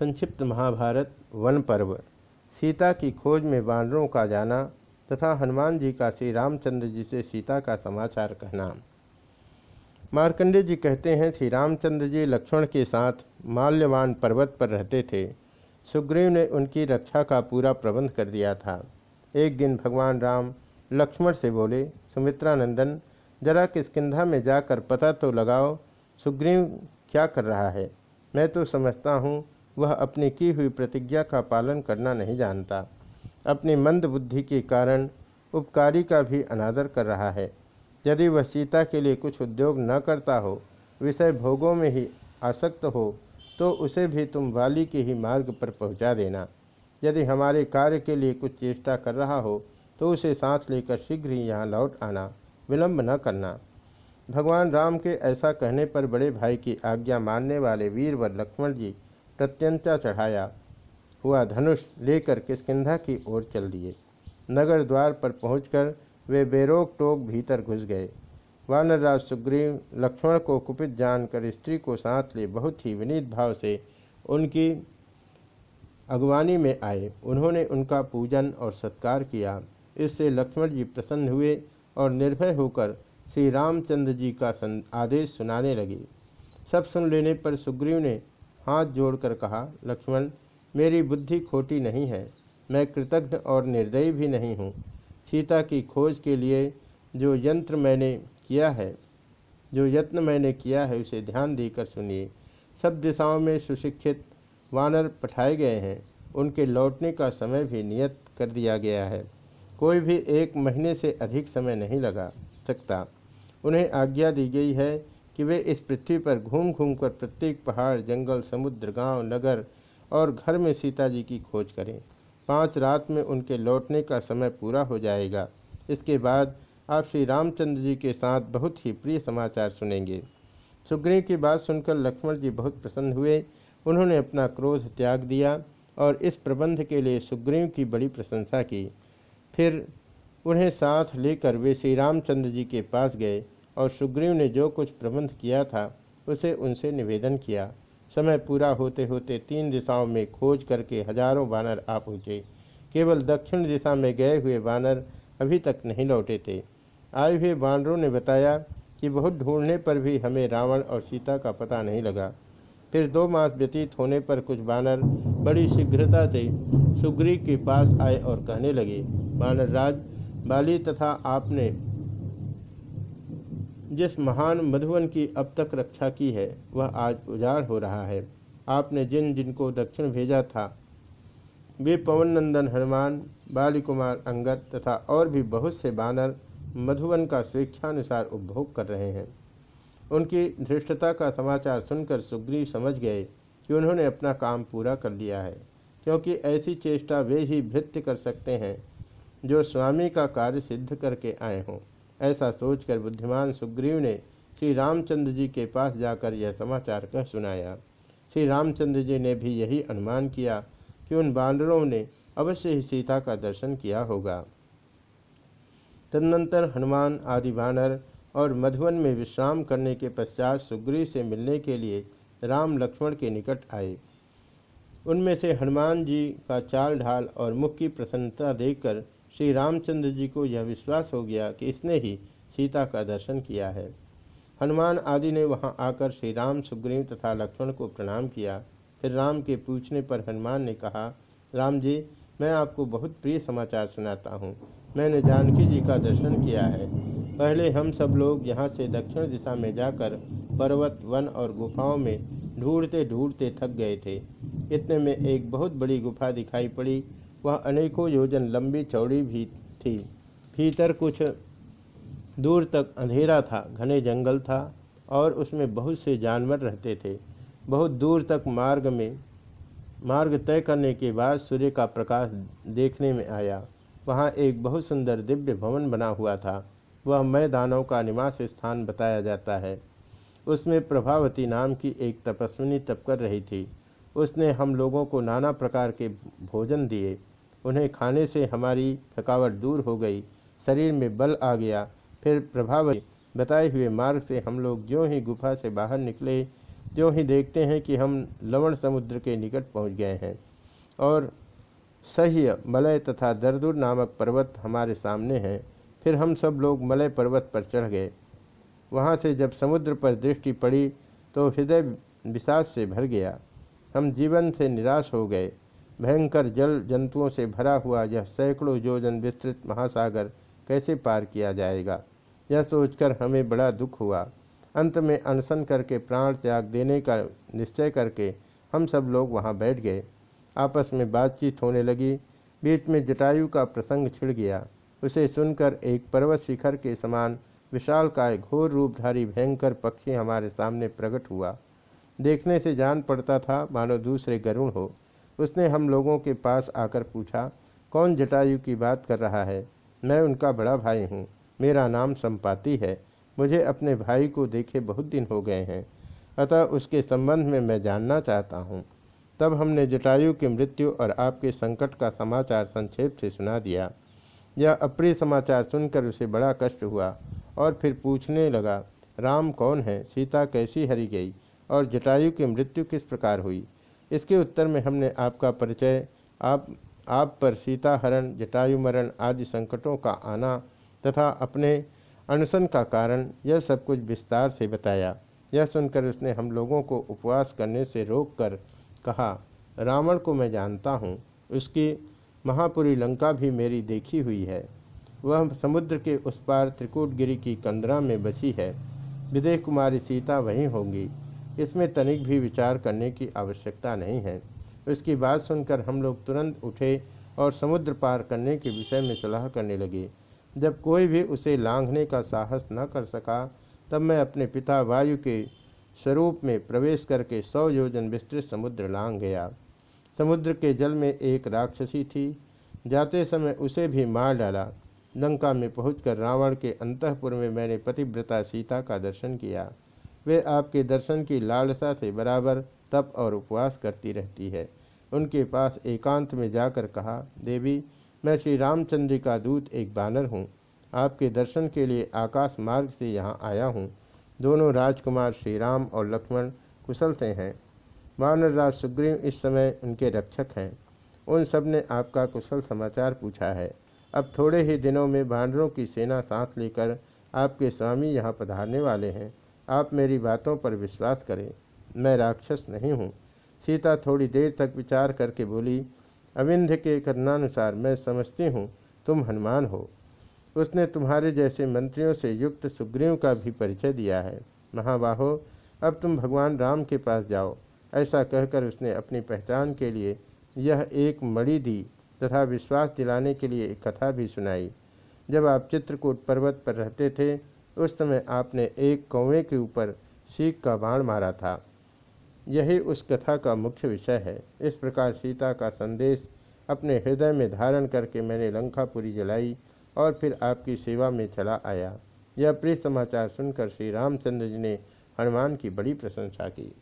संक्षिप्त महाभारत, वन पर्व। सीता की खोज में बानरों का जाना तथा हनुमान जी का श्री रामचंद्र जी से सीता का समाचार कहना। मार्कंडे जी कहते हैं, श्री रामचंद्र जी लक्ष्मण के साथ माल्यवान पर्वत पर रहते थे। सुग्रीव ने उनकी रक्षा का पूरा प्रबंध कर दिया था। एक दिन भगवान राम लक्ष्मण से बोले, सुमित्रानंदन, जरा किसकिधा में जाकर पता तो लगाओ, सुग्रीव क्या कर रहा है? मैं तो समझता हूँ वह अपनी की हुई प्रतिज्ञा का पालन करना नहीं जानता। अपनी मंद बुद्धि के कारण उपकारी का भी अनादर कर रहा है। यदि वह सीता के लिए कुछ उद्योग न करता हो, विषय भोगों में ही आसक्त हो तो उसे भी तुम वाली के ही मार्ग पर पहुँचा देना। यदि हमारे कार्य के लिए कुछ चेष्टा कर रहा हो तो उसे सांस लेकर शीघ्र ही यहाँ लौट आना, विलंब न करना। भगवान राम के ऐसा कहने पर बड़े भाई की आज्ञा मानने वाले वीर व लक्ष्मण जी प्रत्यंता चढ़ाया। हुआ धनुष लेकर किसकिधा की ओर चल दिए। नगर द्वार पर पहुंचकर वे बेरोक टोक भीतर घुस गए। वानरराज सुग्रीव लक्ष्मण को कुपित जानकर स्त्री को साथ ले बहुत ही विनीत भाव से उनकी अगवानी में आए। उन्होंने उनका पूजन और सत्कार किया। इससे लक्ष्मण जी प्रसन्न हुए और निर्भय होकर श्री रामचंद्र जी का आदेश सुनाने लगे। सब सुन लेने पर सुग्रीव ने हाथ जोड़कर कहा, लक्ष्मण, मेरी बुद्धि खोटी नहीं है, मैं कृतज्ञ और निर्दयी भी नहीं हूँ। सीता की खोज के लिए जो यंत्र मैंने किया है, जो यत्न मैंने किया है, उसे ध्यान देकर सुनिए। सब दिशाओं में सुशिक्षित वानर पठाए गए हैं। उनके लौटने का समय भी नियत कर दिया गया है। कोई भी एक महीने से अधिक समय नहीं लगा सकता। उन्हें आज्ञा दी गई है कि वे इस पृथ्वी पर घूम घूम कर प्रत्येक पहाड़ जंगल समुद्र गाँव, नगर और घर में सीता जी की खोज करें। पाँच रात में उनके लौटने का समय पूरा हो जाएगा। इसके बाद आप श्री रामचंद्र जी के साथ बहुत ही प्रिय समाचार सुनेंगे। सुग्रीव की बात सुनकर लक्ष्मण जी बहुत प्रसन्न हुए। उन्होंने अपना क्रोध त्याग दिया और इस प्रबंध के लिए सुग्रीव की बड़ी प्रशंसा की। फिर उन्हें साथ लेकर वे श्री रामचंद्र जी के पास गए। और सुग्रीव ने जो कुछ प्रबंध किया था, उसे उनसे निवेदन किया। समय पूरा होते होते तीन दिशाओं में खोज करके हज़ारों बानर आ पहुँचे। केवल दक्षिण दिशा में गए हुए बानर अभी तक नहीं लौटे थे। आए हुए बानरों ने बताया कि बहुत ढूँढने पर भी हमें रावण और सीता का पता नहीं लगा। फिर दो मास व्यतीत होने पर कुछ बानर बड़ी शीघ्रता से सुग्रीव के पास आए और कहने लगे बानर राज, बाली तथा आपने जिस महान मधुवन की अब तक रक्षा की है, वह आज उजाड़ हो रहा है। आपने जिन जिनको दक्षिण भेजा था, वे पवन नंदन हनुमान बाली कुमार अंगद तथा और भी बहुत से बानर मधुवन का स्वेच्छानुसार उपभोग कर रहे हैं। उनकी धृष्टता का समाचार सुनकर सुग्रीव समझ गए कि उन्होंने अपना काम पूरा कर लिया है, क्योंकि ऐसी चेष्टा वे ही भृत्य कर सकते हैं, जो स्वामी का कार्य सिद्ध करके आए हों। ऐसा सोचकर बुद्धिमान सुग्रीव ने श्री रामचंद्र जी के पास जाकर यह समाचार कह सुनाया। श्री रामचंद्र जी ने भी यही अनुमान किया कि उन बानरों ने अवश्य ही सीता का दर्शन किया होगा। तदनंतर हनुमान, आदि बानर और मधुवन में विश्राम करने के पश्चात सुग्रीव से मिलने के लिए राम लक्ष्मण के निकट आए। उनमें से हनुमान जी का चाल ढाल और मुख की प्रसन्नता देखकर श्री रामचंद्र जी को यह विश्वास हो गया कि इसने ही सीता का दर्शन किया है। हनुमान आदि ने वहाँ आकर श्री राम, सुग्रीव तथा लक्ष्मण को प्रणाम किया। फिर राम के पूछने पर हनुमान ने कहा, राम जी, मैं आपको बहुत प्रिय समाचार सुनाता हूँ। मैंने जानकी जी का दर्शन किया है। पहले हम सब लोग यहाँ से दक्षिण दिशा में जाकर पर्वत, वन और गुफाओं में ढूंढते ढूंढते थक गए थे। इतने में एक बहुत बड़ी गुफा दिखाई पड़ी वह अनेकों योजन, लंबी चौड़ी भी थी। भीतर कुछ दूर तक अंधेरा था, घने जंगल था और उसमें बहुत से जानवर रहते थे। बहुत दूर तक मार्ग में, मार्ग तय करने के बाद सूर्य का प्रकाश देखने में आया। वहाँ एक बहुत सुंदर दिव्य भवन बना हुआ था। वह मैदानों का निवास स्थान बताया जाता है। उसमें प्रभावती नाम की एक तपस्विनी तप कर रही थी। उसने हम लोगों को नाना प्रकार के भोजन दिए। उन्हें खाने से हमारी थकावट दूर हो गई, शरीर में बल आ गया। फिर प्रभाव बताए हुए मार्ग से हम लोग जो ही गुफा से बाहर निकले, त्यों ही देखते हैं कि हम लवण समुद्र के निकट पहुँच गए हैं। और सह्य मलय तथा दरदुर नामक पर्वत हमारे सामने हैं। फिर हम सब लोग मलय पर्वत पर चढ़ गए। वहाँ से जब समुद्र पर दृष्टि पड़ी तो हृदय विषाद से भर गया। हम जीवन से निराश हो गए। भयंकर जल जंतुओं से भरा हुआ यह सैकड़ों योजन विस्तृत महासागर कैसे पार किया जाएगा? यह सोचकर हमें बड़ा दुख हुआ। अंत में अनशन करके प्राण त्याग देने का निश्चय करके हम सब लोग वहाँ बैठ गए। आपस में बातचीत होने लगी। बीच में जटायु का प्रसंग छिड़ गया। उसे सुनकर एक पर्वत शिखर के समान विशाल काय घोर रूपधारी भयंकर पक्षी हमारे सामने प्रकट हुआ। देखने से जान पड़ता था, मानो दूसरे गरुण हो। उसने हम लोगों के पास आकर पूछा, कौन जटायु की बात कर रहा है? मैं उनका बड़ा भाई हूँ। मेरा नाम संपाति है। मुझे अपने भाई को देखे बहुत दिन हो गए हैं। अतः उसके संबंध में मैं जानना चाहता हूँ। तब हमने जटायु की मृत्यु और आपके संकट का समाचार संक्षेप से सुना दिया। यह अप्रिय समाचार सुनकर उसे बड़ा कष्ट हुआ और फिर पूछने लगा, राम कौन है? सीता कैसी हरी गई? और जटायु की मृत्यु किस प्रकार हुई? इसके उत्तर में हमने आपका परिचय, आप आप पर सीता हरण जटायु मरण आदि संकटों का आना तथा अपने अनशन का कारण यह सब कुछ विस्तार से बताया। यह सुनकर उसने हम लोगों को उपवास करने से रोककर कहा, रावण को मैं जानता हूँ, उसकी महापुरी लंका भी मेरी देखी हुई है। वह समुद्र के उस पार त्रिकूटगिरी की कंदरा में बसी है। विदेह कुमारी सीता वहीं होंगी। इसमें तनिक भी विचार करने की आवश्यकता नहीं है। उसकी बात सुनकर हम लोग तुरंत उठे और समुद्र पार करने के विषय में सलाह करने लगे। जब कोई भी उसे लांघने का साहस न कर सका, तब मैं अपने पिता वायु के स्वरूप में प्रवेश करके सौ योजन विस्तृत समुद्र लांग गया। समुद्र के जल में एक राक्षसी थी। जाते समय उसे भी मार डाला। लंका में पहुंचकर रावण के अंतपुर में मैंने पतिव्रता सीता का दर्शन किया। वे आपके दर्शन की लालसा से बराबर तप और उपवास करती रहती है। उनके पास एकांत में जाकर कहा, देवी, मैं श्री रामचंद्र का दूत एक बानर हूँ। आपके दर्शन के लिए आकाश मार्ग से यहाँ आया हूँ। दोनों राजकुमार श्री राम और लक्ष्मण कुशल से हैं। वानर राज सुग्रीव इस समय उनके रक्षक हैं। उन सबने आपका कुशल समाचार पूछा है। अब थोड़े ही दिनों में बानरों की सेना सांस लेकर आपके स्वामी यहाँ पधारने वाले हैं। आप मेरी बातों पर विश्वास करें। मैं राक्षस नहीं हूँ। सीता थोड़ी देर तक विचार करके बोली, अविंध्य के कथनानुसार मैं समझती हूँ, तुम हनुमान हो। उसने तुम्हारे जैसे मंत्रियों से युक्त सुग्रीव का भी परिचय दिया है। महाबाहो, अब तुम भगवान राम के पास जाओ। ऐसा कहकर उसने अपनी पहचान के लिए यह एक मणि दी तथा विश्वास दिलाने के लिए एक कथा भी सुनाई। जब आप चित्रकूट पर्वत पर रहते थे उस समय आपने एक कौवे के ऊपर सीख का बाण मारा था। यही उस कथा का मुख्य विषय है। इस प्रकार सीता का संदेश अपने हृदय में धारण करके मैंने लंकापुरी जलाई और फिर आपकी सेवा में चला आया। यह प्रिय समाचार सुनकर श्री रामचंद्र जी ने हनुमान की बड़ी प्रशंसा की।